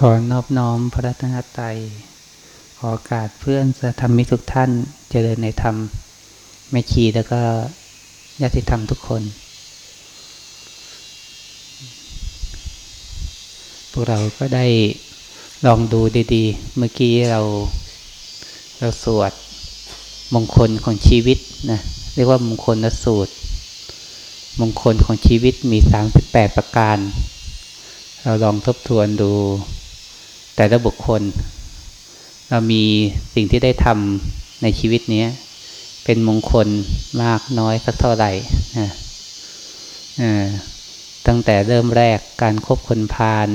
ขอนอบน้อมพระรัตนตรัยขอโอกาสเพื่อนสธรรมิทุกท่านเจริญในธรรมแม่ชีแล้วก็ญาติธรรมทุกคน พวกเราก็ได้ลองดูดีๆ เมื่อกี้เราเราสวดมงคลของชีวิตนะเรียกว่ามงคลนสูตร มงคลของชีวิตมีสามสิบแปดประการ เราลองทบทวนดูแต่ละบุคคล เรามีสิ่งที่ได้ทำในชีวิตนี้เป็นมงคลมากน้อยสักเท่าไหร่นะตั้งแต่เริ่มแรกการครบคนพาล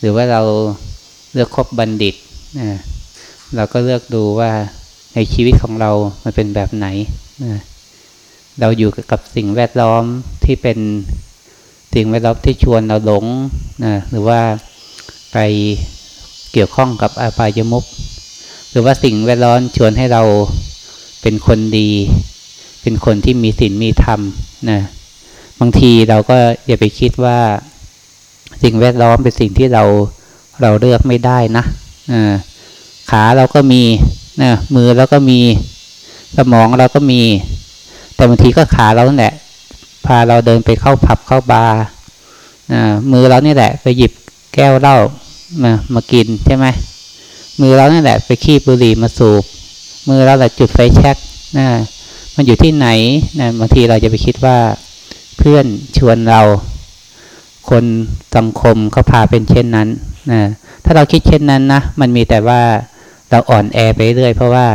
หรือว่าเราเลือกคบบัณฑิตนะเราก็เลือกดูว่าในชีวิตของเรามันเป็นแบบไหนนะเราอยู่กับสิ่งแวดล้อมที่เป็น สิ่งแวดล้อมที่ชวนเราหลงนะหรือว่าไปเกี่ยวข้องกับอาปายมุกหรือว่าสิ่งแวดล้อมชวนให้เราเป็นคนดี เป็นคนที่มีศีลมีธรรมนะบางทีเราก็อย่าไปคิดว่า สิ่งแวดล้อมเป็นสิ่งที่เราเราเลือกไม่ได้นะขาเราก็มีนะมือเราก็มี สมองเราก็มี แต่บางทีก็ขาเราแหละ พาเราเดินไปเข้าผับเข้าบาร์มือเรานี่แหละไปหยิบแก้วเหล้ามามากินใช่ไหมมือเรานี่แหละไปขี้บุหรี่มาสูบ มือเราแหละจุดไฟแช็กนะมันอยู่ที่ไหนนะบางทีเราจะไปคิดว่าเพื่อนชวนเรา คนสังคมเขาพาเป็นเช่นนั้นนะถ้าเราคิดเช่นนั้นนะมันมีแต่ว่าเราอ่อนแอไปเรื่อยเพราะว่า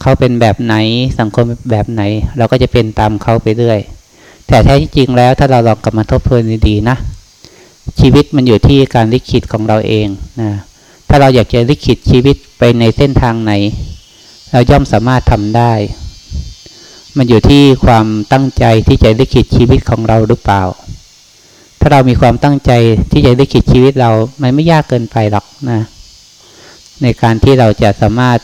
เขาเป็นแบบไหนสังคมแบบไหน เราก็จะเป็นตามเขาไปเรื่อย แต่แท้จริงแล้วถ้าเราลองกลับมาทบทวนดีๆนะ ชีวิตมันอยู่ที่การลิขิตของเราเองนะถ้าเราอยากจะลิขิตชีวิตไปในเส้นทางไหน เราย่อมสามารถทำได้ มันอยู่ที่ความตั้งใจที่จะลิขิตชีวิตของเราหรือเปล่า ถ้าเรามีความตั้งใจที่จะได้คิดชีวิตเรา มันไม่ยากเกินไปหรอกนะ ในการที่เราจะสามารถ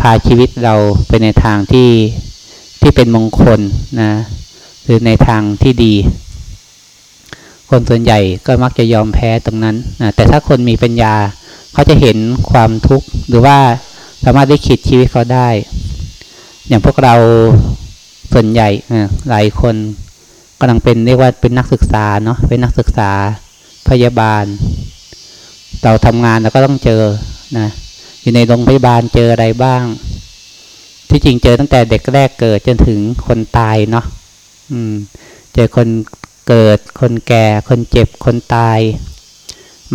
พาชีวิตเราไปในทางที่ที่เป็นมงคลนะ หรือในทางที่ดี คนส่วนใหญ่ก็มักจะยอมแพ้ตรงนั้นนะแต่ถ้าคนมีปัญญาเขาจะเห็นความทุกข์หรือว่าสามารถได้คิดชีวิตเขาได้ อย่างพวกเราส่วนใหญ่หลายคนกำลังเป็นเรียกว่าเป็นนักศึกษาเนาะเป็นนักศึกษาพยาบาล เราทำงานเราก็ต้องเจอนะอยู่ในโรงพยาบาลเจออะไรบ้าง ที่จริงเจอตั้งแต่เด็กแรกเกิดจนถึงคนตายเนาะ อืม เจอคนเกิด คนแก่ คนเจ็บ คนตาย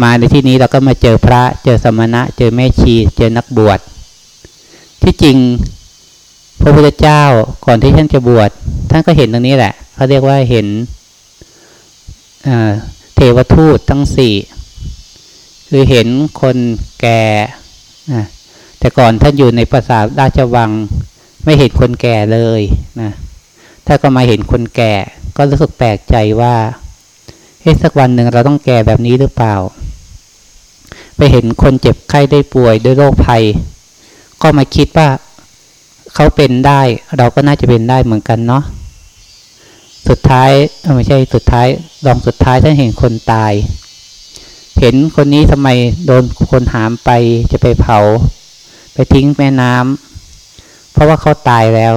มาในที่นี้เราก็มาเจอพระ เจอสมณะ เจอแม่ชี เจอนักบวช ที่จริง พระพุทธเจ้าก่อนที่ท่านจะบวช ท่านก็เห็นตรงนี้แหละ เขาเรียกว่าเห็นเทวทูตทั้งสี่ คือเห็นคนแก่ แต่ก่อนท่านอยู่ในปราสาทราชวัง ไม่เห็นคนแก่เลยนะ ถ้าก็มาเห็นคนแก่ ก็รู้สึกแปลกใจว่าเฮ้สักวันหนึ่งเราต้องแก่แบบนี้หรือเปล่า ไปเห็นคนเจ็บไข้ได้ป่วยด้วยโรคภัย ก็มาคิดว่าเขาเป็นได้ เราก็น่าจะเป็นได้เหมือนกันเนาะสุดท้ายไม่ใช่สุดท้ายลองสุดท้ายท่านเห็นคนตาย เห็นคนนี้ทำไมโดนคนหามไปจะไปเผา ไปทิ้งแม่น้ำเพราะว่าเขาตายแล้ว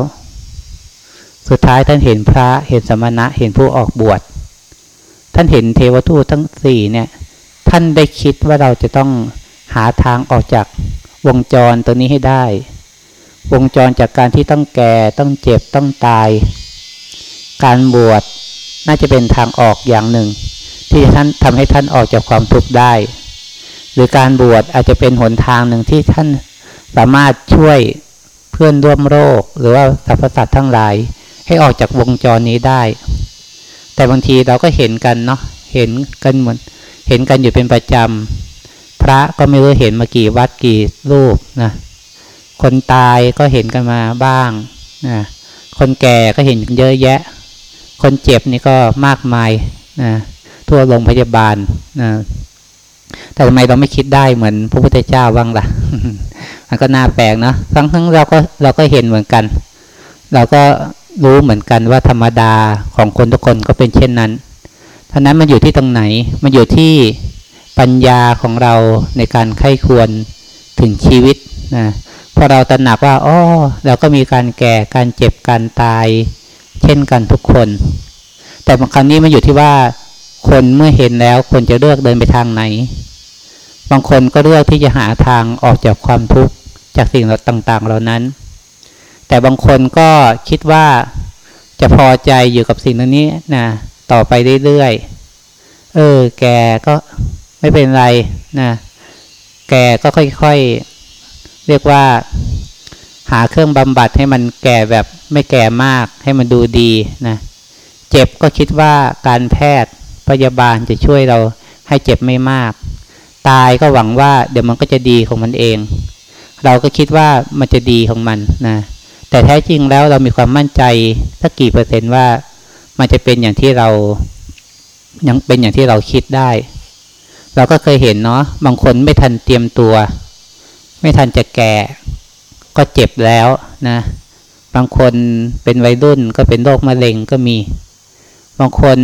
สุดท้ายท่านเห็นพระเห็นสมณะเห็นผู้ออกบวช ท่านเห็นเทวทูตทั้งสี่เนี่ย ท่านได้คิดว่าเราจะต้องหาทางออกจากวงจรตัวนี้ให้ได้ วงจรจากการที่ต้องแก่ต้องเจ็บต้องตาย การบวชน่าจะเป็นทางออกอย่างหนึ่ง ที่ท่านทำให้ท่านออกจากความทุกข์ได้ หรือการบวชอาจจะเป็นหนทางหนึ่งที่ท่านสามารถช่วยเพื่อนร่วมโรคหรือว่าสรรพสัตว์ทั้งหลาย ให้ออกจากวงจรนี้ได้ แต่บางทีเราก็เห็นกันเนาะเห็นกันเหมือนเห็นกันอยู่เป็นประจำพระก็ไม่รู้เห็นมากี่วัดกี่รูปนะคนตายก็เห็นกันมาบ้างนะคนแก่ก็เห็นเยอะแยะ คนเจ็บนี่ก็มากมายนะทั่วโรงพยาบาลนะแต่ทำไมเราไม่คิดได้เหมือนพระพุทธเจ้าบ้างล่ะ มันก็น่าแปลกเนาะทั้งทั้งเราก็เราก็เห็นเหมือนกัน เราก็ รู้เหมือนกันว่าธรรมดาของคนทุกคนก็เป็นเช่นนั้นท่านั้นมันอยู่ที่ตรงไหน มันอยู่ที่ปัญญาของเราในการไข้ควรถึงชีวิตนะพอเราตระหนักว่าอ๋อเราก็มีการแก่การเจ็บการตาย เช่นกันทุกคน แต่บางครั้งนี้มันอยู่ที่ว่า คนเมื่อเห็นแล้วคนจะเลือกเดินไปทางไหน บางคนก็เลือกที่จะหาทางออกจากความทุกข์จากสิ่งต่างๆ เหล่านั้น แต่บางคนก็คิดว่าจะพอใจอยู่กับสิ่งนี้นะต่อไปเรื่อยๆ เออ แกก็ไม่เป็นไรนะ แกก็ค่อยๆ เรียกว่า หาเครื่องบำบัดให้มันแก่แบบไม่แก่มากให้มันดูดีนะ เจ็บก็คิดว่าการแพทย์พยาบาลจะช่วยเราให้เจ็บไม่มาก ตายก็หวังว่าเดี๋ยวมันก็จะดีของมันเอง เราก็คิดว่ามันจะดีของมันนะ แต่แท้จริงแล้วเรามีความมั่นใจสักกี่เปอร์เซนต์ว่ามันจะเป็นอย่างที่เรายังเป็นอย่างที่เราคิดได้ เราก็เคยเห็นเนาะบางคนไม่ทันเตรียมตัว ไม่ทันจะแก่ ก็เจ็บแล้วนะ บางคนเป็นวัยรุ่นก็เป็นโรคมะเร็งก็มี บางคน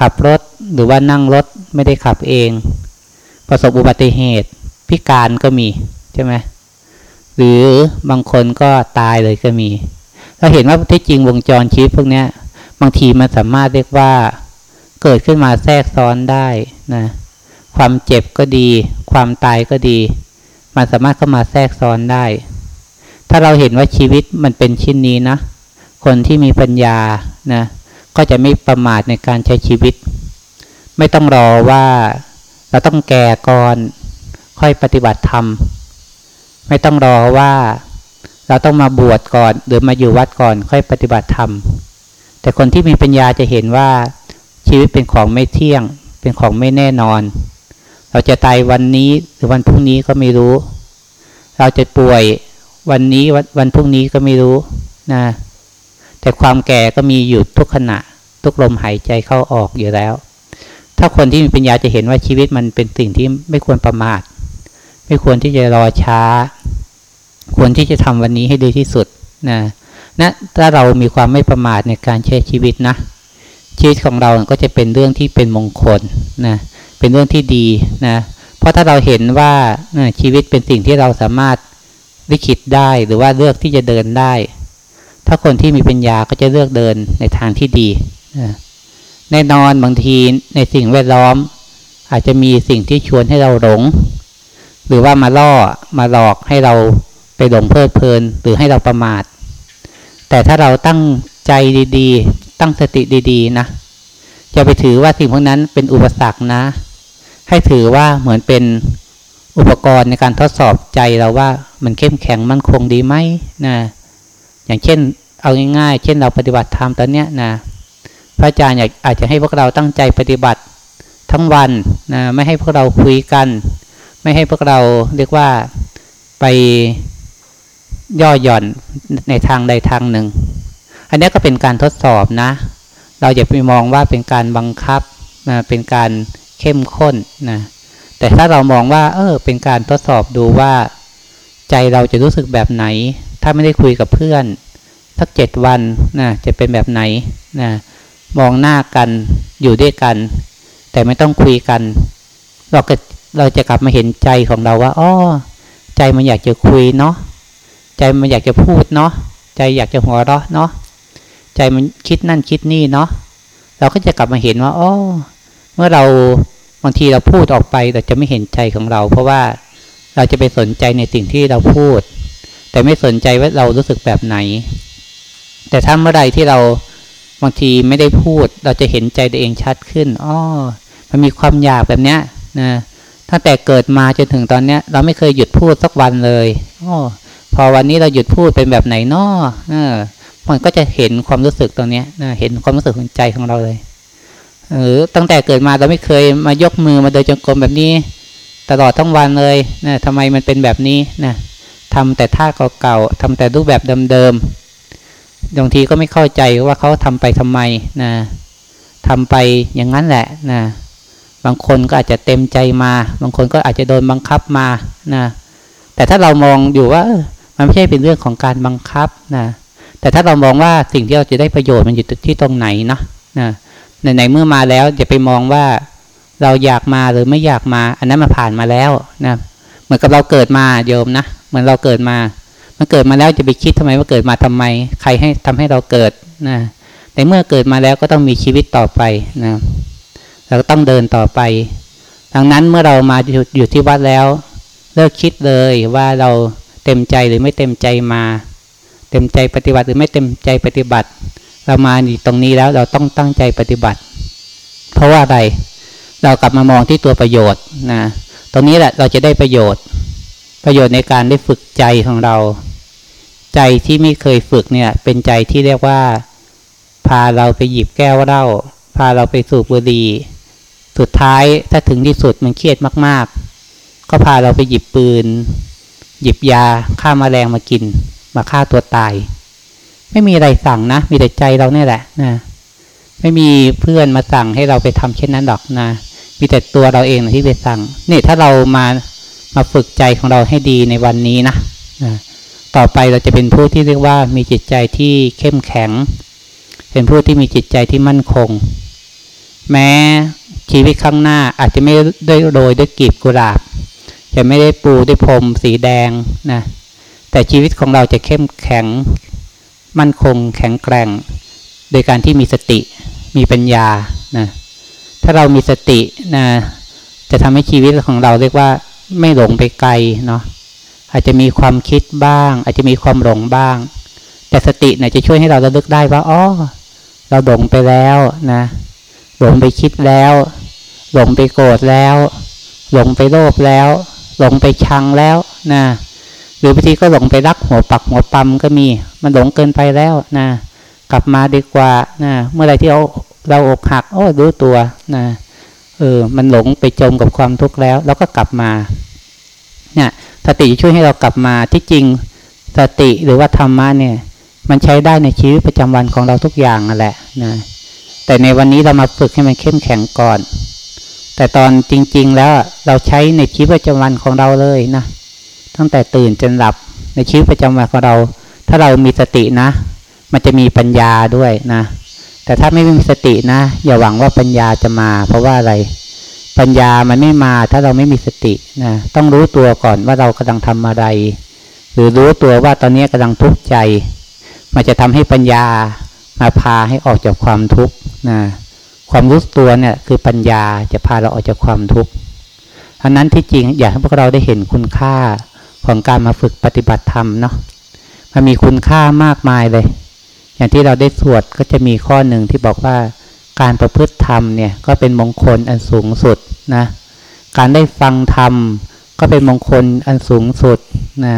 ขับรถหรือว่านั่งรถไม่ได้ขับเอง ประสบอุบัติเหตุพิการก็มีใช่ไหม หรือบางคนก็ตายเลยก็มี เราเห็นว่าที่จริงวงจรชีวิตพวกนี้บางทีมันสามารถเรียกว่าเกิดขึ้นมาแทรกซ้อนได้นะความเจ็บก็ดี ความตายก็ดี มันสามารถเข้ามาแทรกซ้อนได้ ถ้าเราเห็นว่าชีวิตมันเป็นชิ้นนี้นะ คนที่มีปัญญานะก็จะไม่ประมาทในการใช้ชีวิต ไม่ต้องรอว่าเราต้องแก่ก่อน ค่อยปฏิบัติธรรม ไม่ต้องรอว่าเราต้องมาบวชก่อนหรือมาอยู่วัดก่อนค่อยปฏิบัติธรรม แต่คนที่มีปัญญาจะเห็นว่าชีวิตเป็นของไม่เที่ยง เป็นของไม่แน่นอน เราจะตายวันนี้หรือวันพรุ่งนี้ก็ไม่รู้ เราจะป่วยวันนี้วันพรุ่งนี้ก็ไม่รู้นะแต่ความแก่ก็มีอยู่ทุกขณะ ทุกลมหายใจเข้าออกอยู่แล้ว ถ้าคนที่มีปัญญาจะเห็นว่าชีวิตมันเป็นสิ่งที่ไม่ควรประมาท ไม่ควรที่จะรอช้า ควรที่จะทำวันนี้ให้ดีที่สุดนะนะถ้าเรามีความไม่ประมาทในการใช้ชีวิตนะ ชีวิตของเราก็จะเป็นเรื่องที่เป็นมงคลนะเป็นเรื่องที่ดีนะเพราะถ้าเราเห็นว่าชีวิตเป็นสิ่งที่เราสามารถลิขิตได้หรือว่าเลือกที่จะเดินได้ ถ้าคนที่มีปัญญาก็จะเลือกเดินในทางที่ดีนะแน่นอนบางทีในสิ่งแวดล้อม อาจจะมีสิ่งที่ชวนให้เราหลง หรือว่ามาล่อมาหลอกให้เราไปหลงเพลิดเพลิน หรือให้เราประมาท แต่ถ้าเราตั้งใจดีๆ ตั้งสติดีๆนะจะไปถือว่าสิ่งพวกนั้นเป็นอุปสรรคนะ ให้ถือว่าเหมือนเป็นอุปกรณ์ในการทดสอบใจเราว่ามันเข้มแข็งมั่นคงดีไหมนะอย่างเช่นเอาง่ายๆ เช่นเราปฏิบัติธรรมตอนเนี้ยนะพระอาจารย์อยากอาจจะให้พวกเราตั้งใจปฏิบัติทั้งวันนะไม่ให้พวกเราคุยกัน ไม่ให้พวกเราเรียกว่าไปย่อหย่อนในทางใดทางหนึ่ง อันนี้ก็เป็นการทดสอบนะ เราอย่าไปมองว่าเป็นการบังคับนะเป็นการเข้มข้นนะแต่ถ้าเรามองว่า เออ เป็นการทดสอบดูว่า ใจเราจะรู้สึกแบบไหน ถ้าไม่ได้คุยกับเพื่อน สักเจ็ดวันนะจะเป็นแบบไหนนะมองหน้ากันอยู่ด้วยกัน แต่ไม่ต้องคุยกัน เราก็ เราจะกลับมาเห็นใจของเราว่าอ๋อใจมันอยากจะคุยเนาะใจมันอยากจะพูดเนาะใจอยากจะหัวเราะเนาะใจมันคิดนั่นคิดนี่เนาะเราก็จะกลับมาเห็นว่าอ๋อเมื่อเราบางทีเราพูดออกไปเราจะไม่เห็นใจของเรา เพราะว่าเราจะไปสนใจในสิ่งที่เราพูด แต่ไม่สนใจว่าเรารู้สึกแบบไหน แต่ถ้าเมื่อใดที่เราบางทีไม่ได้พูด เราจะเห็นใจตัวเองชัดขึ้นอ๋อมันมีความอยากแบบเนี้ยนะ ตั้งแต่เกิดมาจนถึงตอนเนี้ย เราไม่เคยหยุดพูดสักวันเลยอพอวันนี้เราหยุดพูดเป็นแบบไหนนาะเออมันก็จะเห็นความรู้สึกตรงเนี้ยเห็นความรู้สึกของใจของเราเลยหรือตั้งแต่เกิดมาเราไม่เคยมายกมือมาเดินจงกรมแบบนี้ ตลอดทั้งวันเลยนะทำไมมันเป็นแบบนี้นะทำแต่ท่าเก่าๆทำแต่รูปแบบเดิมๆบางทีก็ไม่เข้าใจว่าเขาทำไปทำไมนะทำไปอย่างนั้นแหละนะ บางคนก็อาจจะเต็มใจมา บางคนก็อาจจะโดนบังคับมานะแต่ถ้าเรามองอยู่ว่ามันไม่ใช่เป็นเรื่องของการบังคับนะแต่ถ้าเรามองว่าสิ่งที่เราจะได้ประโยชน์มันอยู่ที่ตรงไหนนะนะไหนเมื่อมาแล้วอย่าไปมองว่าเราอยากมาหรือไม่อยากมา อันนั้นมาผ่านมาแล้วนะเหมือนกับเราเกิดมาโยมนะเหมือนเราเกิดมา มันเกิดมาแล้วจะไปคิดทำไมว่าเกิดมาทำไม ใครให้ทำให้เราเกิดนะแต่เมื่อเกิดมาแล้วก็ต้องมีชีวิตต่อไปนะ เราก็ต้องเดินต่อไป ดังนั้นเมื่อเรามาอยู่ที่วัดแล้ว เลิกคิดเลยว่าเราเต็มใจหรือไม่เต็มใจมา เต็มใจปฏิบัติหรือไม่เต็มใจปฏิบัติ เรามาอยู่ตรงนี้แล้วเราต้องตั้งใจปฏิบัติ เพราะว่าอะไรเรากลับมามองที่ตัวประโยชน์นะตรงนี้แหละเราจะได้ประโยชน์ ประโยชน์ในการได้ฝึกใจของเรา ใจที่ไม่เคยฝึกเนี่ย เป็นใจที่เรียกว่า พาเราไปหยิบแก้วเหล้าพาเราไปสูบบุหรี่ สุดท้ายถ้าถึงที่สุดมันเครียดมาก ๆ ก็พาเราไปหยิบปืน หยิบยาฆ่ามาแมลงมากิน มาฆ่าตัวตาย ไม่มีอะไรสั่งนะ มีแต่ใจเราเนี่ยแหละนะไม่มีเพื่อนมาสั่งให้เราไปทำเช่นนั้นหรอกนะมีแต่ตัวเราเองที่ไปสั่งนี่ถ้าเรามามาฝึกใจของเราให้ดีในวันนี้นะนะต่อไปเราจะเป็นผู้ที่เรียกว่ามีจิตใจที่เข้มแข็ง เป็นผู้ที่มีจิตใจที่มั่นคง แม้ ชีวิตข้างหน้าอาจจะไม่ได้โรยด้วยกีบกุหลาบ จะไม่ได้ปูด้วยพรมสีแดงนะแต่ชีวิตของเราจะเข้มแข็ง มั่นคงแข็งแกร่ง โดยการที่มีสติมีปัญญานะถ้าเรามีสตินะจะทำให้ชีวิตของเราเรียกว่าไม่หลงไปไกลเนาะอาจจะมีความคิดบ้าง อาจจะมีความหลงบ้าง แต่สติเนี่ยจะช่วยให้เราระลึกได้ว่าอ๋อเราหลงไปแล้วนะ หลงไปคิดแล้ว หลงไปโกรธแล้ว หลงไปโลภแล้ว หลงไปชังแล้วนะหรือบางทีก็หลงไปรักหัวปักหัวปั๊มก็มี มันหลงเกินไปแล้วนะกลับมาดีกว่านะเมื่อไรที่เราเราอกหัก โอ้รู้ตัวนะเออมันหลงไปจมกับความทุกข์แล้ว เราก็กลับมาเนี่ยสติช่วยให้เรากลับมาที่จริงสติหรือว่าธรรมะเนี่ย มันใช้ได้ในชีวิตประจำวันของเราทุกอย่างนั่นแหละนะ แต่ในวันนี้เรามาฝึกให้มันเข้มแข็งก่อน แต่ตอนจริง ๆ แล้วเราใช้ในชีวิตประจำวันของเราเลยนะ ตั้งแต่ตื่นจนหลับในชีวิตประจำวันของเรา ถ้าเรามีสตินะ มันจะมีปัญญาด้วยนะ แต่ถ้าไม่มีสตินะ อย่าหวังว่าปัญญาจะมา เพราะว่าอะไร ปัญญามันไม่มาถ้าเราไม่มีสตินะ ต้องรู้ตัวก่อนว่าเรากำลังทำอะไร หรือรู้ตัวว่าตอนนี้กำลังทุกข์ใจ มันจะทำให้ปัญญา มาพาให้ออกจากความทุกข์นะความรู้ตัวเนี่ยคือปัญญาจะพาเราออกจากความทุกข์อันนั้นที่จริงอยากให้พวกเราได้เห็นคุณค่าของการมาฝึกปฏิบัติธรรมเนาะมันมีคุณค่ามากมายเลย อย่างที่เราได้สวดก็จะมีข้อหนึ่งที่บอกว่าการประพฤติธรรมเนี่ยก็เป็นมงคลอันสูงสุดนะการได้ฟังธรรมก็เป็นมงคลอันสูงสุดนะ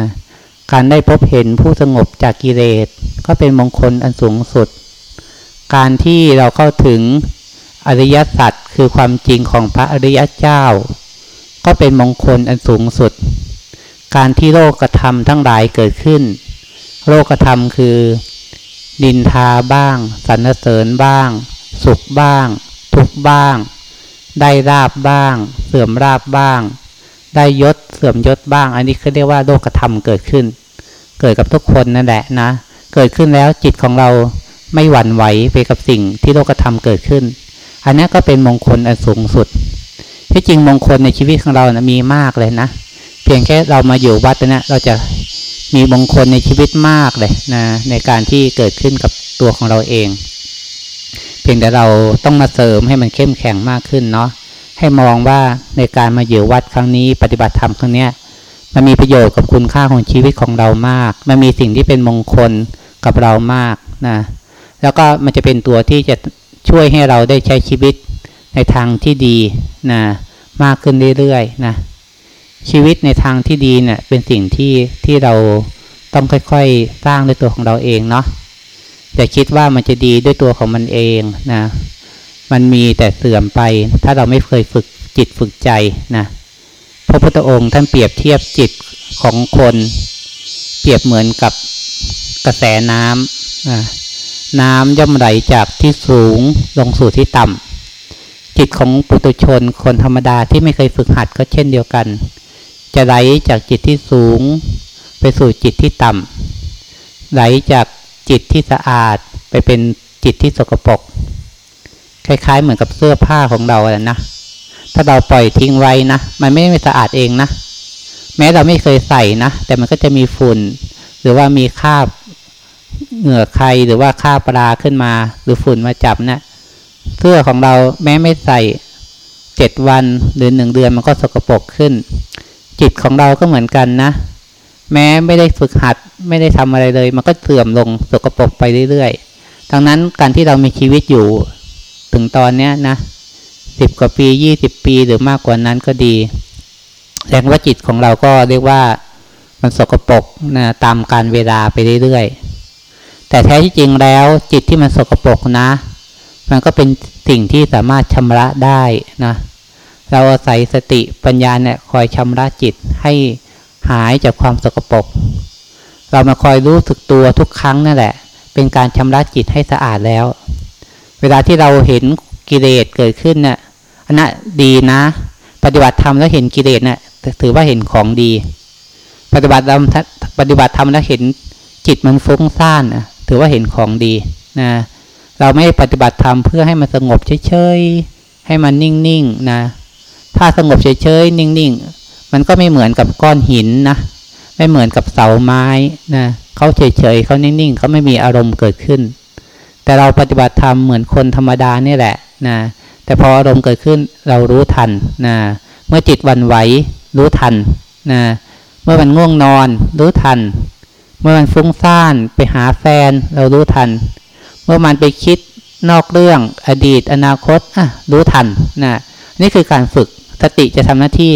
การได้พบเห็นผู้สงบจากกิเลสก็เป็นมงคลอันสูงสุด การที่เราเข้าถึงอริยสัจคือความจริงของพระอริยเจ้า ก็เป็นมงคลอันสูงสุด การที่โลกธรรมทั้งหลายเกิดขึ้น โลกธรรมคือ ดินทาบ้าง สรรเสริญบ้าง สุขบ้าง ทุกบ้าง ได้ราบบ้าง เสื่อมราบบ้าง ได้ยศเสื่อมยศบ้าง อันนี้คือเรียกว่าโลกธรรมเกิดขึ้น เกิดกับทุกคนนั่นแหละนะ เกิดขึ้นแล้วจิตของเรา ไม่หวั่นไหวไปกับสิ่งที่โลกธรรมเกิดขึ้น อันนี้ก็เป็นมงคลอันสูงสุด ที่จริงมงคลในชีวิตของเรานะมีมากเลยนะ เพียงแค่เรามาอยู่วัดนะเราจะมีมงคลในชีวิตมากเลยนะในการที่เกิดขึ้นกับตัวของเราเอง เพียงแต่เราต้องมาเสริมให้มันเข้มแข็งมากขึ้นเนาะให้มองว่าในการมาอยู่วัดครั้งนี้ ปฏิบัติธรรมครั้งนี้มันมีประโยชน์กับคุณค่าของชีวิตของเรามาก มันมีสิ่งที่เป็นมงคลกับเรามากนะ แล้วก็มันจะเป็นตัวที่จะช่วยให้เราได้ใช้ชีวิตในทางที่ดีนะมากขึ้นเรื่อยๆนะชีวิตในทางที่ดีเนี่ยเป็นสิ่งที่ที่เราต้องค่อยๆสร้างด้วยตัวของเราเองเนาะอย่าคิดว่ามันจะดีด้วยตัวของมันเองนะมันมีแต่เสื่อมไป ถ้าเราไม่เคยฝึกจิตฝึกใจนะพระพุทธองค์ท่านเปรียบเทียบจิตของคน เปรียบเหมือนกับกระแสน้ำนะ น้ำย่อมไหลจากที่สูงลงสู่ที่ต่ำจิตของปุถุชนคนธรรมดาที่ไม่เคยฝึกหัดก็เช่นเดียวกัน จะไหลจากจิตที่สูง ไปสู่จิตที่ต่ำไหลจากจิตที่สะอาดไปเป็นจิตที่สกปรกคล้ายๆ เหมือนกับเสื้อผ้าของเราอะนะ ถ้าเราปล่อยทิ้งไว้นะ มันไม่ไม่สะอาดเองนะ แม้เราไม่เคยใส่นะ แต่มันก็จะมีฝุ่น หรือว่ามีคราบ เหงื่อใครหรือว่าคราปลาขึ้นมา หรือฝุ่นมาจับนะเสื้อของเราแม้ไม่ใส่เจ็ดวันหรือหนึ่งเดือนมันก็สกปรกขึ้น จิตของเราก็เหมือนกันนะ แม้ไม่ได้ฝึกหัดไม่ได้ทำอะไรเลย มันก็เสื่อมลงสกปรกไปเรื่อยๆดังนั้นการที่เรามีชีวิตอยู่ถึงตอนเนี้ยนะสิบกว่าปียี่สิบปีหรือมากกว่านั้นก็ดีแสดงว่าจิตของเราก็เรียกว่ามันสกปรกนะตามการเวลาไปเรื่อยๆ แต่แท้ที่จริงแล้วจิตที่มันสกปรกนะ มันก็เป็นสิ่งที่สามารถชำระได้นะ เราอาศัยสติปัญญาเนี่ยคอยชำระจิตให้หายจากความสกปรก เรามาคอยรู้สึกตัวทุกครั้งนั่นแหละ เป็นการชำระจิตให้สะอาดแล้ว เวลาที่เราเห็นกิเลสเกิดขึ้นเนี่ยอันนั้นดีนะ ปฏิบัติธรรมแล้วเห็นกิเลสเนี่ยถือว่าเห็นของดี ปฏิบัติธรรมปฏิบัติธรรมแล้วเห็นจิตมันฟุ้งซ่านนะ ถือว่าเห็นของดีนะเราไม่ปฏิบัติธรรมเพื่อให้มันสงบเฉยๆให้มันนิ่งๆนะ ถ้าสงบเฉยๆนิ่งๆ มันก็ไม่เหมือนกับก้อนหินนะไม่เหมือนกับเสาไม้นะเขาเฉยๆเขานิ่งๆเขาไม่มีอารมณ์เกิดขึ้น แต่เราปฏิบัติธรรมเหมือนคนธรรมดานี่แหละนะแต่พออารมณ์เกิดขึ้นเรารู้ทันนะเมื่อจิตวันไหวรู้ทันนะเมื่อมันง่วงนอนรู้ทัน เมื่อมันฟุ้งซ่านไปหาแฟนเรารู้ทัน เมื่อมันไปคิดนอกเรื่องอดีต อนาคตอะรู้ทันนะนี่คือการฝึกสติจะทำหน้าที่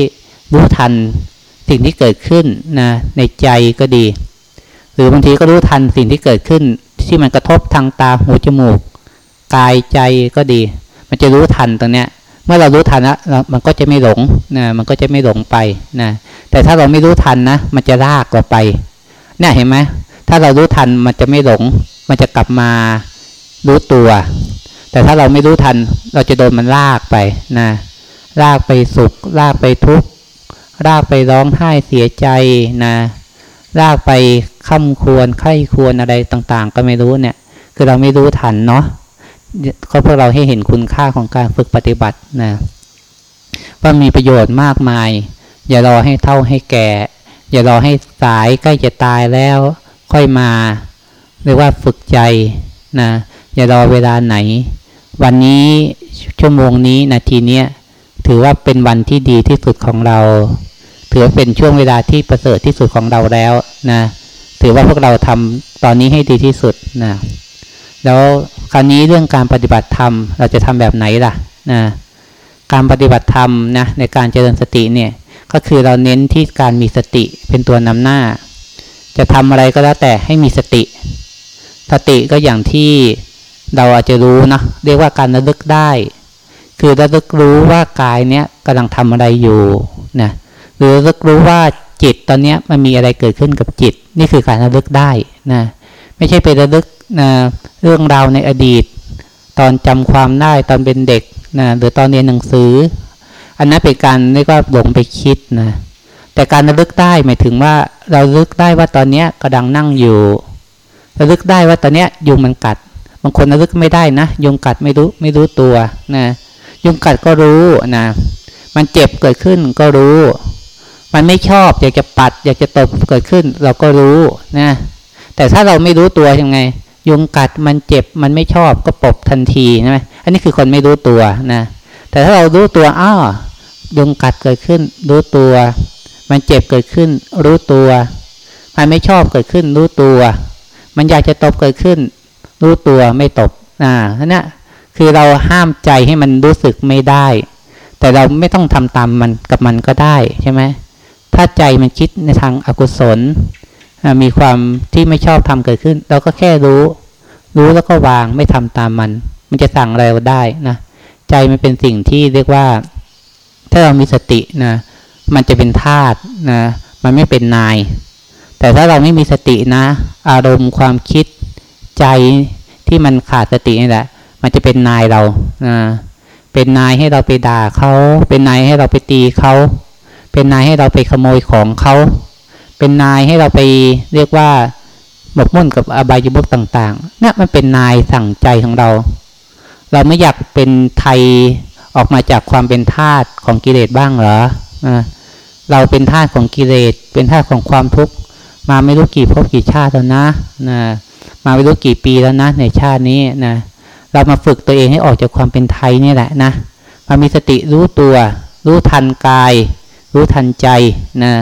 รู้ทันสิ่งที่เกิดขึ้นนะในใจก็ดี หรือบางทีก็รู้ทันสิ่งที่เกิดขึ้น ที่มันกระทบทางตาหูจมูก กายใจก็ดี มันจะรู้ทันตรงเนี้ย เมื่อเรารู้ทันแล้วมันก็จะไม่หลงนะมันก็จะไม่หลงไปนะแต่ถ้าเราไม่รู้ทันนะ มันจะลากเราไป เนี่ยเห็นไหมถ้าเรารู้ทันมันจะไม่หลง มันจะกลับมารู้ตัว แต่ถ้าเราไม่รู้ทัน เราจะโดนมันลากไปนะลากไปสุข ลากไปทุกข์ลากไปร้องไห้เสียใจนะลากไปข้าควรไข้ควรอะไรต่างๆ ก็ไม่รู้เนี่ย คือเราไม่รู้ทันเนาะก็พวกเราให้เห็นคุณค่าของการฝึกปฏิบัตินะว่ามีประโยชน์มากมาย อย่ารอให้เท่าให้แก่ อย่ารอให้สายใกล้จะตายแล้ว ค่อยมาเรียกว่าฝึกใจนะอย่ารอเวลาไหน วันนี้ชั่วโมงนี้นาทีเนี้ยถือว่าเป็นวันที่ดีที่สุดของเรา ถือว่าเป็นช่วงเวลาที่ประเสริฐที่สุดของเราแล้วนะถือว่าพวกเราทำตอนนี้ให้ดีที่สุดนะแล้วคราวนี้เรื่องการปฏิบัติธรรม เราจะทำแบบไหนล่ะนะการปฏิบัติธรรมนะในการเจริญสติเนี่ย ก็คือเราเน้นที่การมีสติเป็นตัวนำหน้า จะทำอะไรก็แล้วแต่ให้มีสติ สติก็อย่างที่เราอาจจะรู้นะเรียกว่าการระลึกได้ คือระลึกรู้ว่ากายเนี้ยกำลังทำอะไรอยู่นะหรือระลึกรู้ว่าจิตตอนเนี้ยมันมีอะไรเกิดขึ้นกับจิต นี่คือการระลึกได้นะไม่ใช่ไประลึกนะเรื่องราวในอดีต ตอนจำความได้ตอนเป็นเด็กนะหรือตอนเรียนหนังสือ อันนั้นเป็นการเรียกว่าหลงไปคิดนะแต่การระลึกได้หมายถึงว่าเราลึกได้ว่าตอนเนี้ยกำลังนั่งอยู่ระลึกได้ว่าตอนเนี้ยยุงมันกัด บางคนระลึกไม่ได้นะยุงกัดไม่รู้ไม่รู้ตัวนะยุงกัดก็รู้นะมันเจ็บเกิดขึ้นก็รู้ มันไม่ชอบอยากจะปัด อยากจะตบเกิดขึ้น เราก็รู้นะแต่ถ้าเราไม่รู้ตัวยังไง ยุงกัดมันเจ็บมันไม่ชอบก็ปบทันทีใช่ไหมอันนี้คือคนไม่รู้ตัวนะ แต่ถ้าเรารู้ตัวอ้าวยุงกัดเกิดขึ้น รู้ตัว มันเจ็บเกิดขึ้น รู้ตัว มันไม่ชอบเกิดขึ้น รู้ตัว มันอยากจะตบเกิดขึ้น รู้ตัวไม่ตบอ่านั่นคือเราห้ามใจให้มันรู้สึกไม่ได้ แต่เราไม่ต้องทำตามมันกับมันก็ได้ใช่ไหมถ้าใจมันคิดในทางอากุศล มีความที่ไม่ชอบทำเกิดขึ้น เราก็แค่รู้ รู้แล้วก็วางไม่ทำตามมัน มันจะสั่งอะไรเราได้นะ ใจมันเป็นสิ่งที่เรียกว่า ถ้าเรามีสตินะมันจะเป็นธาตุนะมันไม่เป็นนาย แต่ถ้าเราไม่มีสตินะ อารมณ์ความคิดใจที่มันขาดสตินี่แหละ มันจะเป็นนายเรานะเป็นนายให้เราไปด่าเขาเป็นนายให้เราไปตีเขาเป็นนายให้เราไปขโมยของเขาเป็นนายให้เราไปเรียกว่าหมกมุ่นกับอบายมุกต่างๆนี่มันเป็นนายสั่งใจของเรา เราไม่อยากเป็นไทยออกมาจากความเป็นทาสของกิเลสบ้างเหรอเราเป็นทาสของกิเลส เป็นทาสของความทุกข์ มาไม่รู้กี่ภพกี่ชาติแล้วนะนะมาไม่รู้กี่ปีแล้วนะในชาตินี้นะเรามาฝึกตัวเองให้ออกจากความเป็นไทยนี่แหละนะมามีสติรู้ตัว รู้ทันกาย รู้ทันใจนะ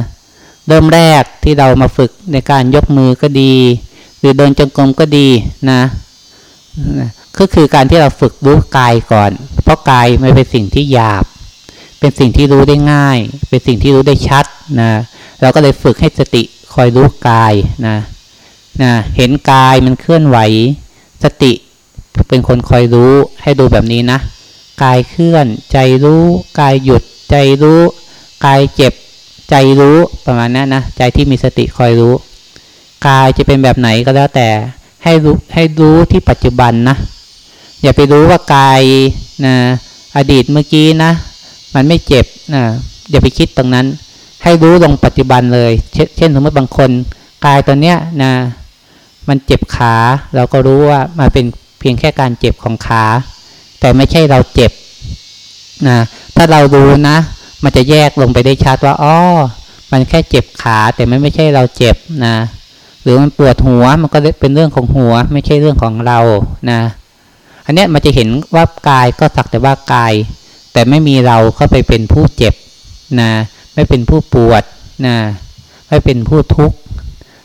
เริ่มแรกที่เรามาฝึกในการยกมือก็ดี หรือเดินจงกรมก็ดีนะ ก็คือการที่เราฝึกรู้กายก่อน เพราะกายมันเป็นสิ่งที่หยาบ เป็นสิ่งที่รู้ได้ง่าย เป็นสิ่งที่รู้ได้ชัดนะเราก็เลยฝึกให้สติคอยรู้กายนะนะเห็นกายมันเคลื่อนไหว สติเป็นคนคอยรู้ให้ดูแบบนี้นะ กายเคลื่อน ใจรู้ กายหยุด ใจรู้ กายเจ็บ ใจรู้ประมาณนั้นนะใจที่มีสติคอยรู้ กายจะเป็นแบบไหนก็แล้วแต่ให้รู้ให้รู้ที่ปัจจุบันนะ อย่าไปรู้ว่ากายนะอดีตเมื่อกี้นะ มันไม่เจ็บนะอย่าไปคิดตรงนั้น ให้รู้ลงปัจจุบันเลย เช่นสมมติบางคนกายตอนเนี้ยนะมันเจ็บขา เราก็รู้ว่ามันเป็นเพียงแค่การเจ็บของขา แต่ไม่ใช่เราเจ็บนะถ้าเรารู้นะ มันจะแยกลงไปได้ชัดว่าอ๋อมันแค่เจ็บขาแต่ไม่ไม่ใช่เราเจ็บนะ หรือมันปวดหัวมันก็เป็นเรื่องของหัว ไม่ใช่เรื่องของเรานะ อันนี้มันจะเห็นว่ากายก็สักแต่ว่ากาย แต่ไม่มีเราเข้าไปเป็นผู้เจ็บนะไม่เป็นผู้ปวดนะไม่เป็นผู้ทุกข์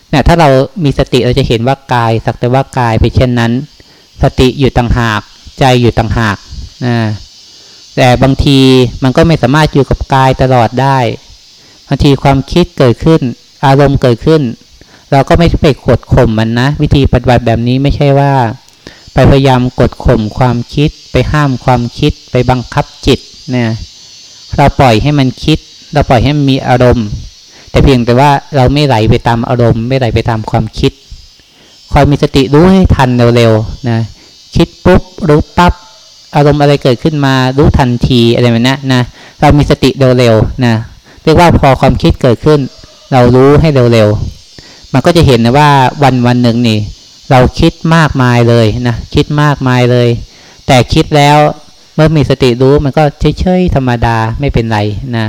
เนี่ยถ้าเรามีสติเราจะเห็นว่ากาย สักแต่ว่ากายไปเช่นนั้น สติอยู่ต่างหากใจอยู่ต่างหากนะแต่บางทีมันก็ไม่สามารถอยู่กับกายตลอดได้บางทีความคิดเกิดขึ้น อารมณ์เกิดขึ้น เราก็ไม่ไปกดข่มมันนะ วิธีปฏิบัติแบบนี้ไม่ใช่ว่า ไปพยายามกดข่มความคิด ไปห้ามความคิด ไปบังคับจิตเนี่ยเราปล่อยให้มันคิด เราปล่อยให้มันมีอารมณ์ แต่เพียงแต่ว่าเราไม่ไหลไปตามอารมณ์ ไม่ไหลไปตามความคิด คอยมีสติรู้ให้ทันเร็วๆนะคิดปุ๊บรู้ปั๊บอารมณ์อะไรเกิดขึ้นมารู้ทันทีอะไรแบบนี้นะเรามีสติเร็วๆนะเรียกว่าพอความคิดเกิดขึ้น เรารู้ให้เร็วๆมันก็จะเห็นนะว่าวันวันหนึ่งนี่ เราคิดมากมายเลยนะคิดมากมายเลย แต่คิดแล้วเมื่อมีสติรู้มันก็เฉยๆธรรมดาไม่เป็นไรนะ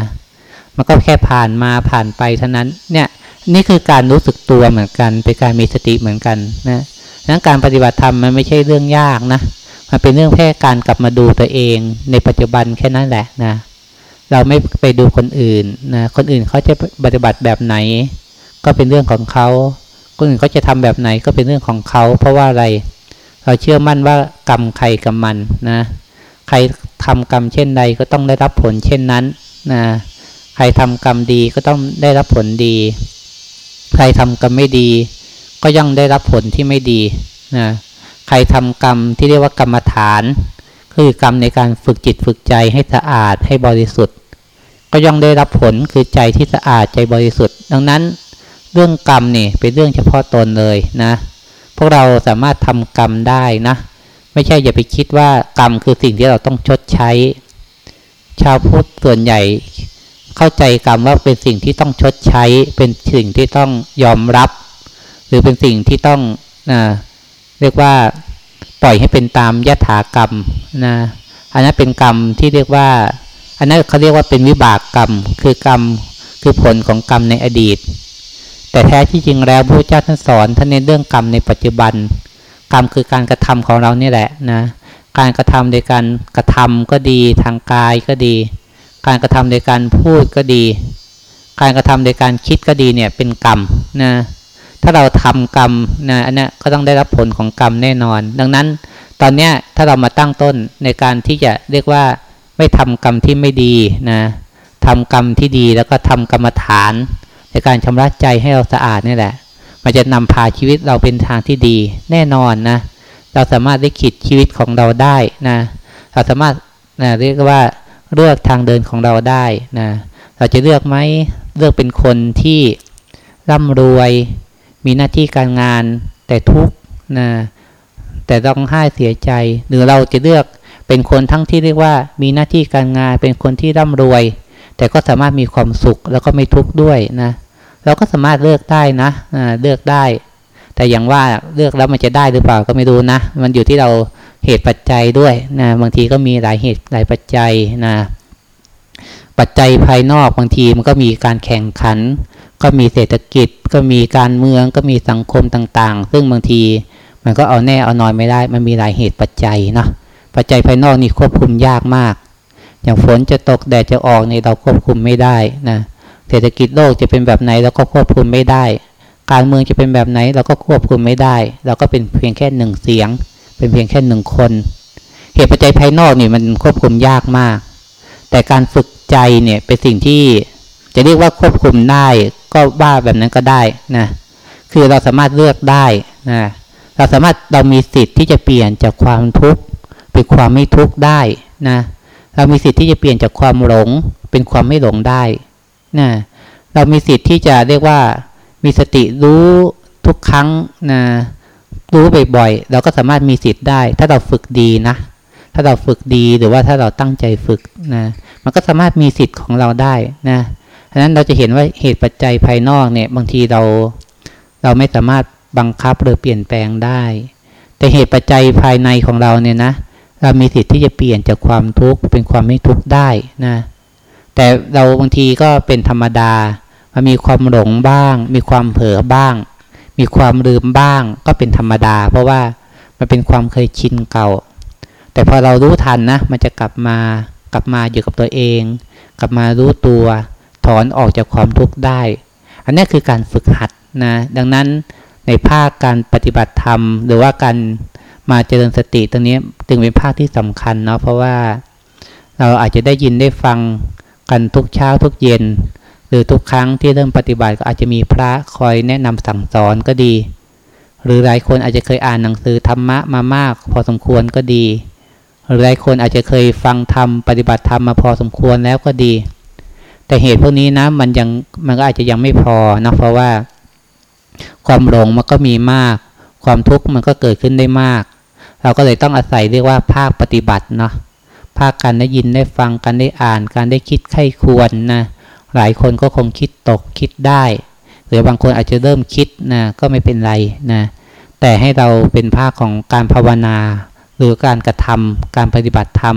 มันก็แค่ผ่านมาผ่านไปเท่านั้นเนี่ยนี่คือการรู้สึกตัวเหมือนกันเป็นการมีสติเหมือนกันนะนั้นการปฏิบัติธรรมมันไม่ใช่เรื่องยากนะมันเป็นเรื่องแค่การกลับมาดูตัวเอง ในปัจจุบันแค่นั้นแหละนะเราไม่ไปดูคนอื่นนะคนอื่นเขาจะปฏิบัติแบบไหน ก็เป็นเรื่องของเขา คนอื่นเขาจะทำแบบไหนก็เป็นเรื่องของเขาเพราะว่าอะไร เราเชื่อมั่นว่ากรรมใครกรรมมันนะ ใครทำกรรมเช่นใดก็ต้องได้รับผลเช่นนั้นนะใครทำกรรมดีก็ต้องได้รับผลดี ใครทำกรรมไม่ดี ก็ย่อมได้รับผลที่ไม่ดีนะใครทำกรรมที่เรียกว่ากรรมฐาน คือกรรมในการฝึกจิตฝึกใจให้สะอาดให้บริสุทธิ์ ก็ย่อมได้รับผลคือใจที่สะอาดใจบริสุทธิ์ ดังนั้น เรื่องกรรมนี่เป็นเรื่องเฉพาะตนเลยนะ พวกเราสามารถทำกรรมได้นะ ไม่ใช่อย่าไปคิดว่ากรรมคือสิ่งที่เราต้องชดใช้ ชาวพุทธส่วนใหญ่เข้าใจกรรมว่าเป็นสิ่งที่ต้องชดใช้ เป็นสิ่งที่ต้องยอมรับ หรือเป็นสิ่งที่ต้องนะเรียกว่าปล่อยให้เป็นตามยถากรรมนะอันนั้นเป็นกรรมที่เรียกว่า อันนั้นเขาเรียกว่าเป็นวิบากกรรม คือกรรมคือผลของกรรมในอดีต แต่แท้ที่จริงแล้วพระเจ้าท่านสอนท่านในเรื่องกรรมในปัจจุบัน กรรมคือการกระทำของเรานี่แหละนะการกระทำโดยการกระทำก็ดีทางกายก็ดี การกระทำโดยการพูดก็ดี การกระทำโดยการคิดก็ดีเนี่ยเป็นกรรมนะถ้าเราทำกรรมนะอันนี้ก็ต้องได้รับผลของกรรมแน่นอน ดังนั้นตอนเนี้ยถ้าเรามาตั้งต้นในการที่จะเรียกว่าไม่ทำกรรมที่ไม่ดีนะทำกรรมที่ดีแล้วก็ทำกรรมฐาน ในการชำระใจให้เราสะอาดนี่แหละ มันจะนำพาชีวิตเราเป็นทางที่ดี แน่นอนนะ เราสามารถได้ขิดชีวิตของเราได้นะ เราสามารถนะเรียกว่าเลือกทางเดินของเราได้นะ เราจะเลือกไหมเลือกเป็นคนที่ร่ำรวย มีหน้าที่การงานแต่ทุกนะแต่ต้องห้เสียใจ หรือเราจะเลือกเป็นคนทั้งที่เรียกว่ามีหน้าที่การงานเป็นคนที่ร่ำรวย แต่ก็สามารถมีความสุขแล้วก็ไม่ทุกข์ด้วยนะ เราก็สามารถเลือกได้นะเลือกได้ แต่อย่างว่าเลือกแล้วมันจะได้หรือเปล่าก็ไม่รู้นะ มันอยู่ที่เราเหตุปัจจัยด้วยนะบางทีก็มีหลายเหตุหลายปัจจัยนะปัจจัยภายนอกบางทีมันก็มีการแข่งขัน ก็มีเศรษฐกิจ ก็มีการเมืองก็มีสังคมต่างๆ ซึ่งบางทีมันก็เอาแน่เอานอนไม่ได้ มันมีหลายเหตุปัจจัยเนาะปัจจัยภายนอกนี่ควบคุมยากมาก อย่างฝนจะตกแดดจะออกนี่เราควบคุมไม่ได้นะ เศรษฐกิจโลกจะเป็นแบบไหนเราก็ควบคุมไม่ได้ การเมืองจะเป็นแบบไหนเราก็ควบคุมไม่ได้ เราก็เป็นเพียงแค่หนึ่งเสียง เป็นเพียงแค่หนึ่งคน เหตุปัจจัยภายนอกนี่มันควบคุมยากมาก แต่การฝึกใจเนี่ยเป็นสิ่งที่จะเรียกว่าควบคุมได้ก็ว่าแบบนั้นก็ได้นะคือเราสามารถเลือกได้นะเราสามารถเรามีสิทธิ์ที่จะเปลี่ยนจากความทุกข์เป็นความไม่ทุกข์ได้นะเรามีสิทธิ์ที่จะเปลี่ยนจากความหลงเป็นความไม่หลงได้ นะเรามีสิทธิ์ที่จะเรียกว่ามีสติรู้ทุกครั้งนะรู้บ่อยๆเราก็สามารถมีสิทธิ์ได้ ถ้าเราฝึกดีนะ ถ้าเราฝึกดีหรือว่าถ้าเราตั้งใจฝึกนะมันก็สามารถมีสิทธิ์ของเราได้นะฉะนั้นเราจะเห็นว่าเหตุปัจจัยภายนอกเนี่ยบางทีเราเราไม่สามารถบังคับหรือเปลี่ยนแปลงได้ แต่เหตุปัจจัยภายในของเราเนี่ยนะ เรามีสิทธิ์ที่จะเปลี่ยนจากความทุกข์เป็นความไม่ทุกข์ได้นะ แต่เราบางทีก็เป็นธรรมดา มันมีความหลงบ้าง มีความเผลอบ้าง มีความลืมบ้าง ก็เป็นธรรมดา เพราะว่ามันเป็นความเคยชินเก่า แต่พอเรารู้ทันนะ มันจะกลับมากลับมาอยู่กับตัวเอง กลับมารู้ตัวถอนออกจากความทุกข์ได้ อันนี้คือการฝึกหัดนะ ดังนั้นในภาคการปฏิบัติธรรม หรือว่าการมาเจริญสติตรงนี้จึงเป็นภาคที่สำคัญเนาะเพราะว่าเราอาจจะได้ยินได้ฟัง กันทุกเช้าทุกเย็น หรือทุกครั้งที่เริ่มปฏิบัติก็อาจจะมีพระคอยแนะนำสั่งสอนก็ดี หรือหลายคนอาจจะเคยอ่านหนังสือธรรมะมามาก พอสมควรก็ดี หรือหลายคนอาจจะเคยฟังธรรมปฏิบัติธรรมมาพอสมควรแล้วก็ดี แต่เหตุพวกนี้นะมันยังมันก็อาจจะยังไม่พอนะเพราะว่า ความหลงมันก็มีมาก ความทุกข์มันก็เกิดขึ้นได้มาก เราก็เลยต้องอาศัยเรียกว่าภาคปฏิบัติเนาะ ภาคการได้ยินได้ฟังการได้อ่านการได้คิดไข้ควรนะหลายคนก็คงคิดตกคิดได้ หรือบางคนอาจจะเริ่มคิดนะก็ไม่เป็นไรนะแต่ให้เราเป็นภาคของการภาวนา หรือการกระทำการปฏิบัติธรรม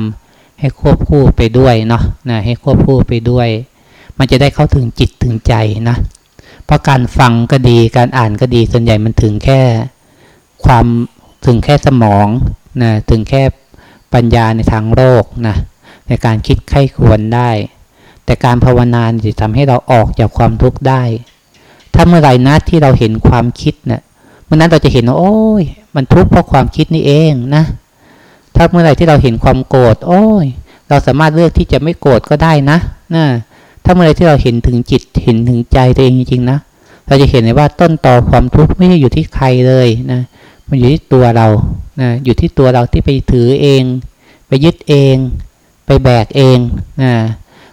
ให้ควบคู่ไปด้วยเนาะนะให้ควบคู่ไปด้วย มันจะได้เข้าถึงจิตถึงใจนะเพราะการฟังก็ดีการอ่านก็ดีส่วนใหญ่มันถึงแค่ความถึงแค่สมองนะถึงแค่ ปัญญาในทางโลกนะในการคิดไข้ควรได้ แต่การภาวนาจะทำให้เราออกจากความทุกข์ได้ ถ้าเมื่อไหร่นะที่เราเห็นความคิดเนะ่ยเมื่อนั้นเราจะเห็นว่าโอ้ย มันทุกข์เพราะความคิดนี่เองนะ ถ้าเมื่อไหร่ที่เราเห็นความโกรธโอ้ย เราสามารถเลือกที่จะไม่โกรธก็ได้นะนะถ้าเมื่อไหร่ที่เราเห็นถึงจิตเห็นถึงใจตัวเองจริงๆนะเราจะเห็นเลยว่าต้นตอความทุกข์ไม่ได้อยู่ที่ใครเลยนะ มันอยู่ที่ตัวเรา นะอยู่ที่ตัวเราที่ไปถือเอง ไปยึดเอง ไปแบกเองนะ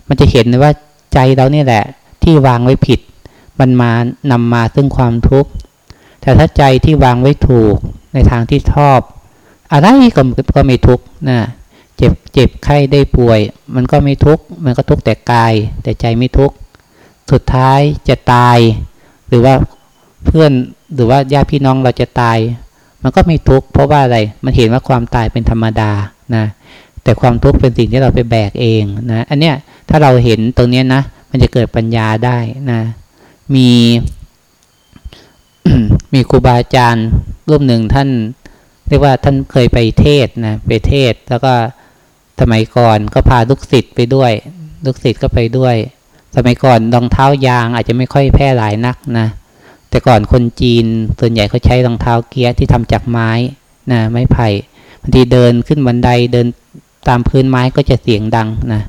มันจะเห็นว่าใจเราเนี่ยแหละ ที่วางไว้ผิด มันมานำมาซึ่งความทุกข์แต่ถ้าใจที่วางไว้ถูกในทางที่ชอบ อะไรก็ก็ไม่ทุกข์นะเจ็บเจ็บไข้ได้ป่วย มันก็ไม่ทุกข์มันก็ทุกข์แต่กาย แต่ใจไม่ทุกข์สุดท้ายจะตาย หรือว่าเพื่อนหรือว่าญาติพี่น้องเราจะตาย มันก็ไม่ทุกข์เพราะว่าอะไรมันเห็นว่าความตายเป็นธรรมดานะแต่ความทุกข์เป็นสิ่งที่เราไปแบกเองนะอันเนี้ยถ้าเราเห็นตรงเนี้ยนะมันจะเกิดปัญญาได้นะมีมีครูบาอาจารย์รูปหนึ่งท่าน เรียกว่าท่านเคยไปเทศนะไปเทศแล้วก็สมัยก่อนก็พาลูกศิษย์ไปด้วย ลูกศิษย์ก็ไปด้วย สมัยก่อนรองเท้ายางอาจจะไม่ค่อยแพร่หลายนักนะ แต่ก่อนคนจีนส่วนใหญ่เขาใช้รองเท้าเกียร์ที่ทำจากไม้นะไม้ไผ่บางทีเดินขึ้นบันไดเดินตามพื้นไม้ก็จะเสียงดังนะ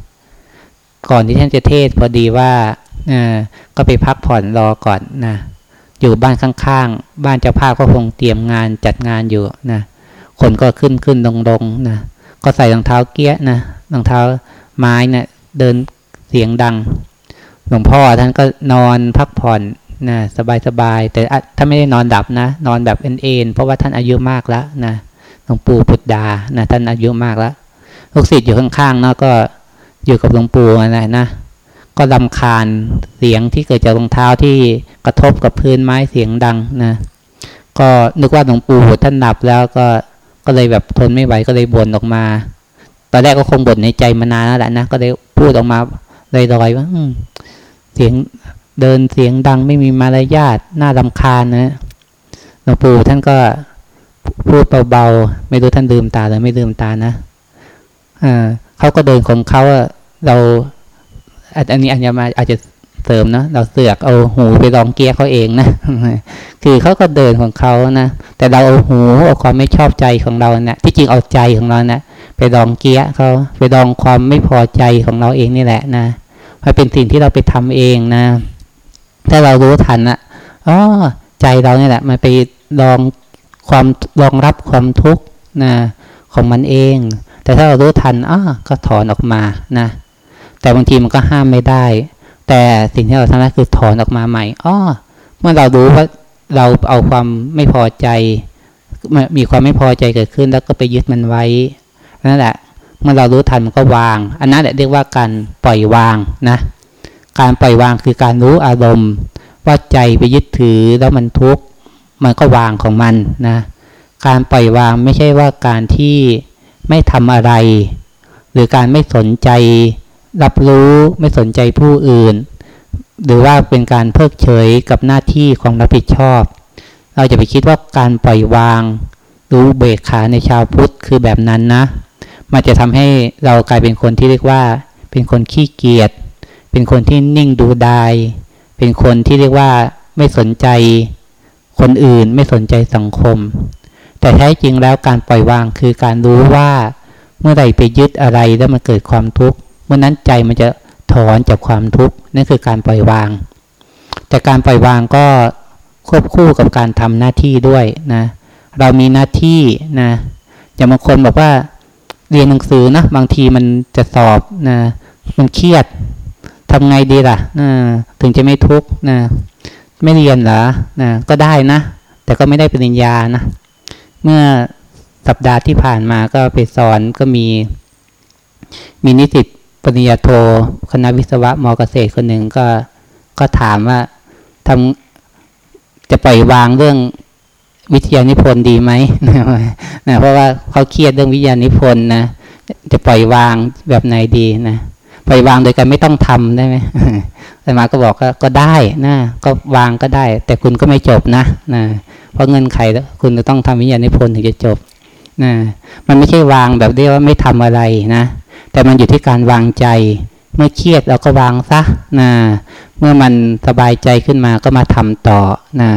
ก่อนที่ท่านจะเทศพอดีว่าก็ไปพักผ่อนรอก่อนนะอยู่บ้านข้างๆ บ้านเจ้าภาพก็คงเตรียมงานจัดงานอยู่นะคนก็ขึ้นขึ้นลงลงนะก็ใส่รองเท้าเกี้ยนะรองเท้าไม้นะ่ะเดินเสียงดัง หลวงพ่อท่านก็นอนพักผ่อน นะสบายสบายแต่ถ้าไม่ได้นอนดับนะ นอนแบบเอ็นเอ็นเพราะว่าท่านอายุมากแล้วนะหลวงปู่พุทธดานะท่านอายุมากแล้วลูกศิษย์อยู่ข้างๆเนาะก็อยู่กับหลวงปู่นะนะก็ลำคาญเสียงที่เกิดจากรองเท้าที่กระทบกับพื้นไม้เสียงดังนะก็นึกว่าหลวงปู่ท่านหลับแล้วก็ก็เลยแบบทนไม่ไหวก็เลยบ่นออกมา ตอนแรกก็คงบ่นในใจมานานแล้วแหละนะก็เลยพูดออกมาลอยๆว่าเสียง เดินเสียงดังไม่มีมารยาทน่ารำคาญนะหลวงปู่ท่านก็พูดเบาๆ ไม่รู้ท่านลืมตาหรือไม่ลืมตานะอ่าเขาก็เดินของเขาเราอันนี้อันจะมาอาจจะเสริมนะเราเสือกเอาหูไปลองเกียเขาเองนะคือเขาก็เดินของเขานะแต่เราเอาหูเอาความไม่ชอบใจของเราเนะี่ยที่จริงเอาใจของเราเนะี่ยไปลองเกียเขาไปลองความไม่พอใจของเราเองนี่แหละนะมันเป็นสิ่งที่เราไปทำเองนะ ถ้าเรารู้ทันนะอ๋อใจเราเนี่ยแหละมันไปลองความรองรับความทุกข์นะของมันเอง แต่ถ้าเรารู้ทันอ๋อก็ถอนออกมานะ แต่บางทีมันก็ห้ามไม่ได้ แต่สิ่งที่เราทำได้คือถอนออกมาใหม่อ้อเมื่อเรารู้ว่าเราเอาความไม่พอใจ มีความไม่พอใจเกิดขึ้น แล้วก็ไปยึดมันไว้นั่นแหละ เมื่อเรารู้ทันมันก็วาง อันนั้นแหละเรียกว่าการปล่อยวางนะ การปล่อยวางคือการรู้อารมณ์ ว่าใจไปยึดถือแล้วมันทุกข์มันก็วางของมันนะการปล่อยวางไม่ใช่ว่าการที่ไม่ทำอะไร หรือการไม่สนใจรับรู้ไม่สนใจผู้อื่น หรือว่าเป็นการเพิกเฉยกับหน้าที่ของรับผิดชอบ เราจะไปคิดว่าการปล่อยวาง รู้เบกขาในชาวพุทธคือแบบนั้นนะ มันจะทำให้เรากลายเป็นคนที่เรียกว่า เป็นคนขี้เกียจ เป็นคนที่นิ่งดูดาย เป็นคนที่เรียกว่าไม่สนใจคนอื่นไม่สนใจสังคม แต่แท้จริงแล้วการปล่อยวางคือการรู้ว่าเมื่อใดไปยึดอะไรแล้วมันเกิดความทุกข์เมื่อนั้นใจมันจะถอนจากความทุกข์นั่นคือการปล่อยวาง แต่การปล่อยวางก็ควบคู่กับการทำหน้าที่ด้วยนะเรามีหน้าที่นะอย่างบางคนบอกว่าเรียนหนังสือนะบางทีมันจะสอบนะมันเครียด ทำไงดีล่ะถึงจะไม่ทุกข์นะไม่เรียนเหรอนะก็ได้นะ แต่ก็ไม่ได้ปริญญานะเมื่อสัปดาห์ที่ผ่านมาก็ไปสอนก็มี มีนิสิตปริญญาโทคณะวิศวะมอเกษตรคนหนึ่งก็ก็ถามว่าทำจะปล่อยวางเรื่องวิทยานิพนธ์ดีไหมนะเพราะว่าเขาเครียดเรื่องวิทยานิพนธ์นะจะปล่อยวางแบบไหนดีนะ ปล่อยวางโดยการไม่ต้องทำได้ไหมแต่มาก็บอกก็ได้นะก็วางก็ได้ แต่คุณก็ไม่จบนะนะเพราะเงินไขคุณจะต้องทำวิทยานิพนธ์ถึงจะจบนะมันไม่ใช่วางแบบเรียกว่าไม่ทำอะไรนะ แต่มันอยู่ที่การวางใจ เมื่อเครียดเราก็วางซะนะเมื่อมันสบายใจขึ้นมาก็มาทำต่อนะ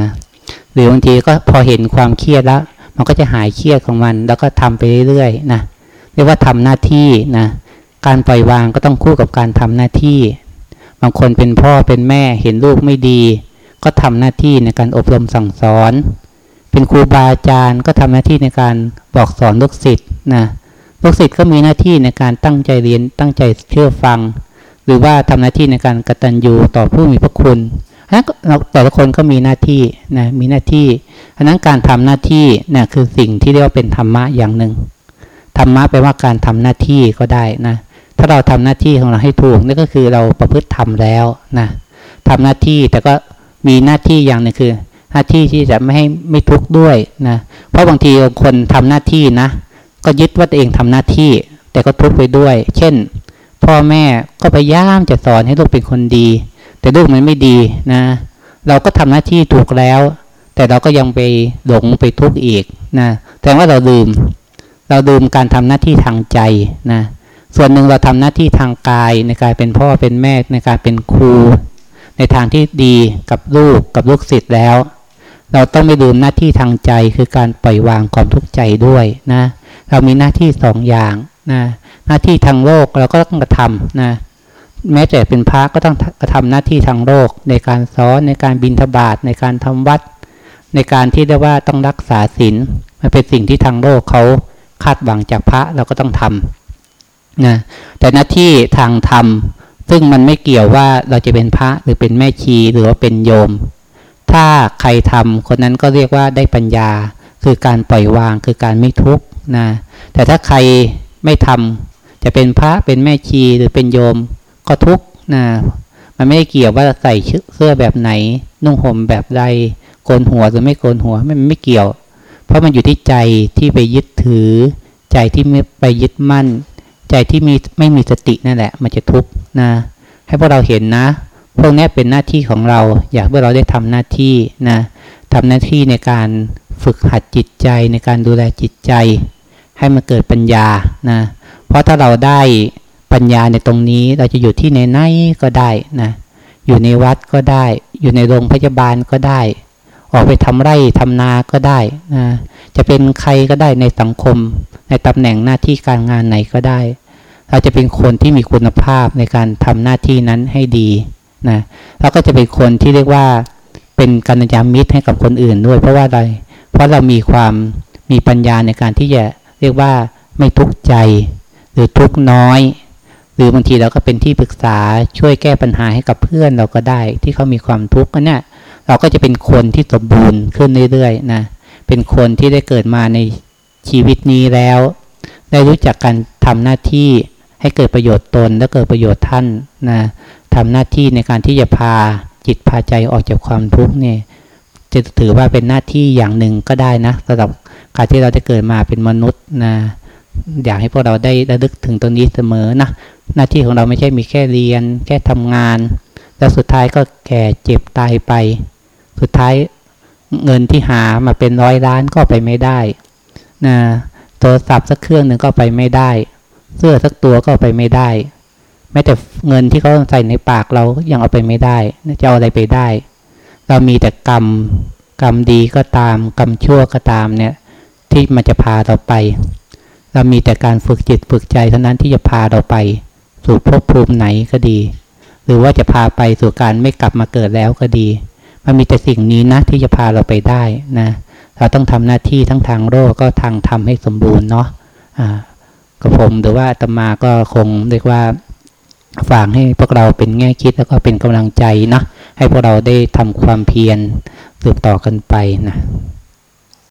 หรือบางทีก็พอเห็นความเครียดแล้ว มันก็จะหายเครียดของมัน แล้วก็ทำไปเรื่อยๆนะเรียกว่าทำหน้าที่นะ การปล่อยวางก็ต้องคู่กับการทำหน้าที่ บางคนเป็นพ่อเป็นแม่เห็นลูกไม่ดี ก็ทำหน้าที่ในการอบรมสั่งสอน เป็นครูบาอาจารย์ก็ทำหน้าที่ในการบอกสอนลูกศิษย์นะลูกศิษย์ก็มีหน้าที่ในการตั้งใจเรียนตั้งใจเชื่อฟัง หรือว่าทำหน้าที่ในการกตัญญูต่อผู้มีพระคุณนั้นแต่ละคนก็มีหน้าที่นะมีหน้าที่อันนั้นการทำหน้าที่เนี่ยคือสิ่งที่เรียกว่าเป็นธรรมะอย่างหนึ่งธรรมะแปลว่าการทำหน้าที่ก็ได้นะ ถ้าเราทำหน้าที่ของเราให้ถูกนี่ก็คือเราประพฤติทำแล้วนะทำหน้าที่แต่ก็มีหน้าที่อย่างนึงคือ หน้าที่ที่จะไม่ให้ไม่ทุกข์ด้วยนะเพราะบางทีคนทำหน้าที่นะ ก็ยึดว่าตัวเองทำหน้าที่ แต่ก็ทุกข์ไปด้วย เช่น พ่อแม่ก็พยายามจะสอนให้ลูกเป็นคนดี แต่ลูกมันไม่ดีนะ เราก็ทำหน้าที่ถูกแล้ว แต่เราก็ยังไปหลงไปทุกข์อีกนะแต่ว่าเราลืมเราลืมการทำหน้าที่ทางใจนะ ส่วนหนึ่งเราทำหน้าที่ทางกายในการเป็นพ่อเป็นแม่ในการเป็นครู ในทางที่ดีกับลูกกับลูกศิษย์แล้ว เราต้องไม่ลืมหน้าที่ทางใจคือการปล่อยวางความทุกข์ใจด้วยนะ เรามีหน้าที่สองอย่างนะหน้าที่ทางโลกเราก็ต้องกระทำนะแม้แต่เป็นพระก็ต้องกระทำหน้าที่ทางโลก ในการสอนในการบินทบาทในการทำวัด ในการที่เรียกว่าต้องรักษาศีลมันเป็นสิ่งที่ทางโลกเขาคาดหวังจากพระเราก็ต้องทำ นะแต่หน้าที่ทางธรรม ซึ่งมันไม่เกี่ยวว่าเราจะเป็นพระหรือเป็นแม่ชีหรือว่าเป็นโยม ถ้าใครทำคนนั้นก็เรียกว่าได้ปัญญา คือการปล่อยวางคือการไม่ทุกข์นะแต่ถ้าใครไม่ทำจะเป็นพระเป็นแม่ชีหรือเป็นโยมก็ทุกข์นะมันไม่ได้เกี่ยวว่าใส่เสื้อแบบไหน นุ่งห่มแบบใดโกนหัวหรือไม่โกนหัวมันไม่เกี่ยว เพราะมันอยู่ที่ใจที่ไปยึดถือ ใจที่ไม่ไปยึดมั่น ใจที่มีไม่มีสตินั่นแหละ มันจะทุกข์นะ ให้พวกเราเห็นนะ พวกนี้เป็นหน้าที่ของเรา อยากให้เราได้ทำหน้าที่นะทำหน้าที่ในการฝึกหัดจิตใจในการดูแลจิตใจ ให้มันเกิดปัญญานะเพราะถ้าเราได้ปัญญาในตรงนี้เราจะอยู่ที่ในไหนก็ได้นะอยู่ในวัดก็ได้ อยู่ในโรงพยาบาลก็ได้ ออกไปทำไร่ทำนาก็ได้นะจะเป็นใครก็ได้ในสังคม ในตำแหน่งหน้าที่การงานไหนก็ได้ เราจะเป็นคนที่มีคุณภาพในการทำหน้าที่นั้นให้ดีนะเราก็จะเป็นคนที่เรียกว่าเป็นกัญญามิตรให้กับคนอื่นด้วย เพราะว่าอะไรเพราะเรามีความมีปัญญาในการที่จะเรียกว่าไม่ทุกข์ใจ หรือทุกข์น้อย หรือบางทีเราก็เป็นที่ปรึกษาช่วยแก้ปัญหาให้กับเพื่อนเราก็ได้ ที่เขามีความทุกข์ก็เนี่ยเราก็จะเป็นคนที่สมบูรณ์ขึ้นเรื่อยๆนะเป็นคนที่ได้เกิดมาในชีวิตนี้แล้ว ได้รู้จักการทำหน้าที่ ให้เกิดประโยชน์ตนและเกิดประโยชน์ท่านนะทำหน้าที่ในการที่จะพาจิตพาใจออกจากความทุกข์เนี่ยจะถือว่าเป็นหน้าที่อย่างหนึ่งก็ได้นะสำหรับการที่เราได้เกิดมาเป็นมนุษย์นะอยากให้พวกเราได้ระลึกถึงตรงนี้เสมอนะหน้าที่ของเราไม่ใช่มีแค่เรียน แค่ทำงาน แล้วสุดท้ายก็แก่เจ็บตายไป สุดท้ายเงินที่หามาเป็นร้อยล้านก็ไปไม่ได้นะโทรศัพท์สักเครื่องหนึ่งก็ไปไม่ได้ เสื้อสักตัวก็ไปไม่ได้ แม้แต่เงินที่เขาใส่ในปากเรายังเอาไปไม่ได้จะเอาอะไรไปได้ เรามีแต่กรรมกรรมดีก็ตาม กรรมชั่วก็ตามเนี่ย ที่มันจะพาเราไป เรามีแต่การฝึกจิตฝึกใจเท่านั้นที่จะพาเราไป สู่ภพภูมิไหนก็ดี หรือว่าจะพาไปสู่การไม่กลับมาเกิดแล้วก็ดี มันมีแต่สิ่งนี้นะที่จะพาเราไปได้นะ เราต้องทำหน้าที่ทั้งทางโลกก็ทางทำให้สมบูรณ์เนาะอ่า กับผม หรือว่าตมาก็คงเรียกว่าฝากให้พวกเราเป็นแง่คิดแล้วก็เป็นกำลังใจนะให้พวกเราได้ทำความเพียรสืบต่อกันไปนะ